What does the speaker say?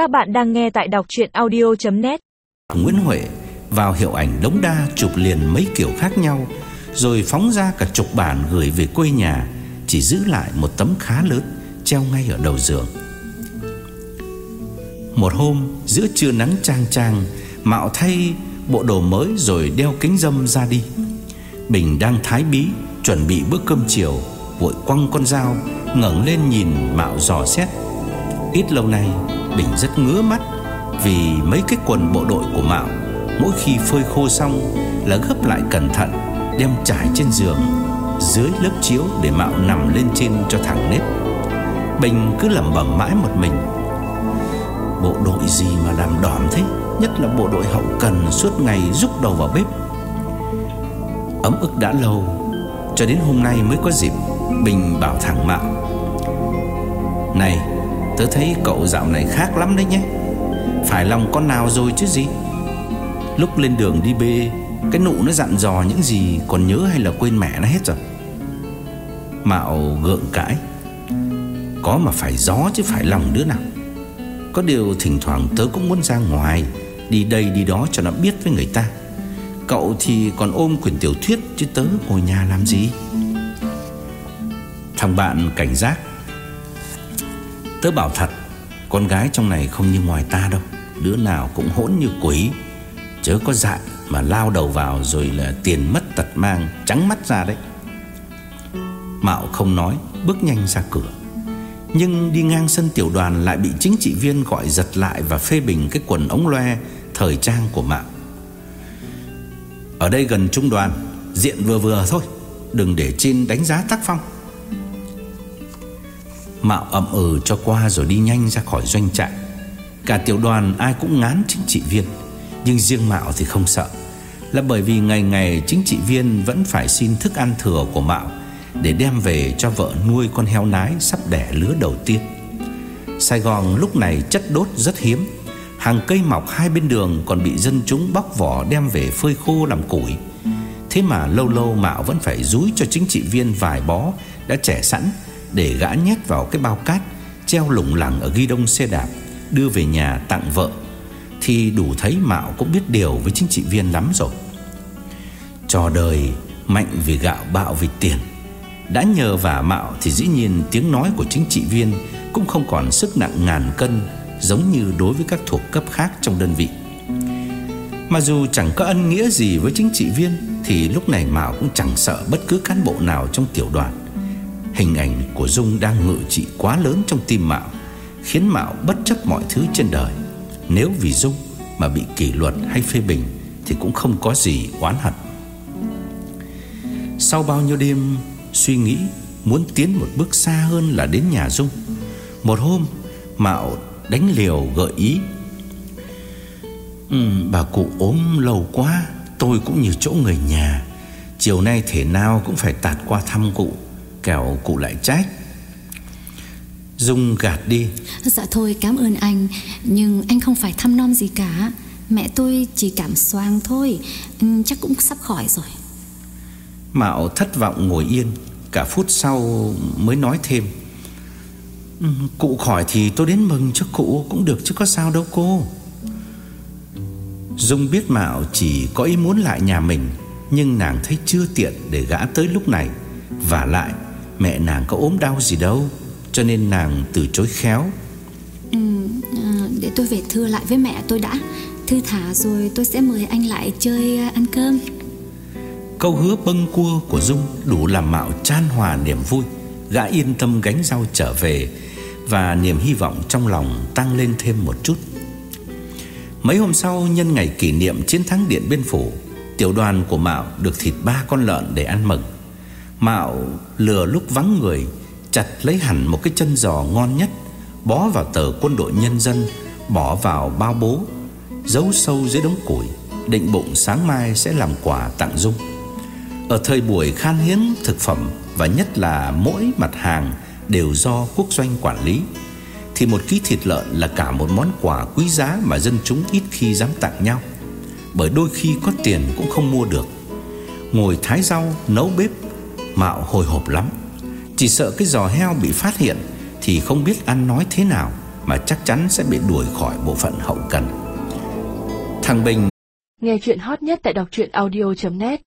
Các bạn đang nghe tại đọc chuyện audio.net Nguyễn Huệ vào hiệu ảnh đống đa chụp liền mấy kiểu khác nhau, Rồi phóng ra cả chục bản gửi về quê nhà, Chỉ giữ lại một tấm khá lớn, Treo ngay ở đầu giường. Một hôm, giữa trưa nắng trang trang Mạo thay bộ đồ mới rồi đeo kính dâm ra đi. Bình đang thái bí, Chuẩn bị bữa cơm chiều, Vội quăng con dao, ngẩng lên nhìn Mạo dò xét. Ít lâu nay Bình rất ngứa mắt Vì mấy cái quần bộ đội của Mạo Mỗi khi phơi khô xong Là gấp lại cẩn thận, Đem trải trên giường, Dưới lớp chiếu để Mạo nằm lên trên cho thẳng nếp. Bình cứ lẩm bẩm mãi một mình. Bộ đội gì mà làm đỏm thế? Nhất là bộ đội hậu cần Suốt ngày rúc đầu vào bếp. Ấm ức đã lâu, Cho đến hôm nay mới có dịp Bình bảo thẳng Mạo. Này Tớ thấy cậu dạo này khác lắm đấy nhé. Phải lòng con nào rồi chứ gì? Lúc lên đường đi bê, Cái nụ nó dặn dò những gì Còn nhớ hay là quên mẹ nó hết rồi. Mạo gượng cãi. Có mà phải gió chứ phải lòng đứa nào. Có điều thỉnh thoảng tớ cũng muốn ra ngoài, Đi đây đi đó cho nó biết với người ta. Cậu thì còn ôm quyển tiểu thuyết Chứ tớ ngồi nhà làm gì? Thằng bạn cảnh giác. Tớ bảo thật, Con gái trong này không như ngoài ta đâu. Đứa nào cũng hỗn như quỷ. Chớ có dại mà lao đầu vào Rồi là tiền mất tật mang, Trắng mắt ra đấy. Mạo không nói, Bước nhanh ra cửa. Nhưng đi ngang sân tiểu đoàn Lại bị chính trị viên gọi giật lại Và phê bình cái quần ống loe, Thời trang của Mạo. Ở đây gần trung đoàn, Diện vừa vừa thôi, Đừng để trên đánh giá tác phong. Mạo ậm ừ cho qua rồi đi nhanh ra khỏi doanh trại. Cả tiểu đoàn ai cũng ngán chính trị viên, Nhưng riêng Mạo thì không sợ. Là bởi vì ngày ngày chính trị viên vẫn phải xin thức ăn thừa của Mạo Để đem về cho vợ nuôi con heo nái sắp đẻ lứa đầu tiên. Sài Gòn lúc này chất đốt rất hiếm, Hàng cây mọc hai bên đường còn bị dân chúng bóc vỏ đem về phơi khô làm củi. Thế mà lâu lâu Mạo vẫn phải rúi cho chính trị viên vài bó đã trẻ sẵn để gã nhét vào cái bao cát, treo lủng lẳng ở ghi đông xe đạp, đưa về nhà tặng vợ thì đủ thấy Mạo cũng biết điều với chính trị viên lắm rồi. Trò đời, mạnh vì gạo, bạo vì tiền. Đã nhờ vả Mạo thì dĩ nhiên tiếng nói của chính trị viên cũng không còn sức nặng ngàn cân giống như đối với các thuộc cấp khác trong đơn vị. Mà dù chẳng có ân nghĩa gì với chính trị viên, thì lúc này Mạo cũng chẳng sợ bất cứ cán bộ nào trong tiểu đoàn. Hình ảnh của Dung đang ngự trị quá lớn trong tim Mạo Khiến Mạo bất chấp mọi thứ trên đời. Nếu vì Dung mà bị kỷ luật hay phê bình Thì cũng không có gì oán hận. Sau bao nhiêu đêm suy nghĩ Muốn tiến một bước xa hơn là đến nhà Dung Một hôm Mạo đánh liều gợi ý ừ, Bà cụ ốm lâu quá Tôi cũng như chỗ người nhà Chiều nay thể nào cũng phải tạt qua thăm cụ. Kẻo cụ lại trách. Dung gạt đi. Dạ thôi cảm ơn anh Nhưng anh không phải thăm non gì cả. Mẹ tôi chỉ cảm xoang thôi Chắc cũng sắp khỏi rồi. Mạo thất vọng ngồi yên Cả phút sau mới nói thêm. Ừ, Cụ khỏi thì tôi đến mừng cho cụ Cũng được chứ có sao đâu cô. Dung biết Mạo chỉ có ý muốn lại nhà mình Nhưng nàng thấy chưa tiện để gã tới lúc này Và lại Mẹ nàng có ốm đau gì đâu Cho nên nàng từ chối khéo. Ừ, à, Để tôi về thưa lại với mẹ tôi đã. Thư thả rồi tôi sẽ mời anh lại chơi à, ăn cơm. Câu hứa bâng cua của Dung Đủ làm Mạo chan hòa niềm vui Gã yên tâm gánh rau trở về Và niềm hy vọng trong lòng tăng lên thêm một chút. Mấy hôm sau nhân ngày kỷ niệm chiến thắng Điện Biên Phủ Tiểu đoàn của Mạo được thịt ba con lợn để ăn mừng Mạo lừa lúc vắng người Chặt lấy hẳn một cái chân giò ngon nhất Bó vào tờ quân đội nhân dân Bỏ vào bao bố Giấu sâu dưới đống củi Định bụng sáng mai sẽ làm quà tặng Dung. Ở thời buổi khan hiếm thực phẩm Và nhất là mỗi mặt hàng Đều do quốc doanh quản lý Thì một ký thịt lợn là cả một món quà quý giá Mà dân chúng ít khi dám tặng nhau. Bởi đôi khi có tiền cũng không mua được. Ngồi thái rau, nấu bếp Mạo hồi hộp lắm Chỉ sợ cái giò heo bị phát hiện Thì không biết ăn nói thế nào mà chắc chắn sẽ bị đuổi khỏi bộ phận hậu cần. Thằng Bình Nghe chuyện hot nhất tại đọc audio.net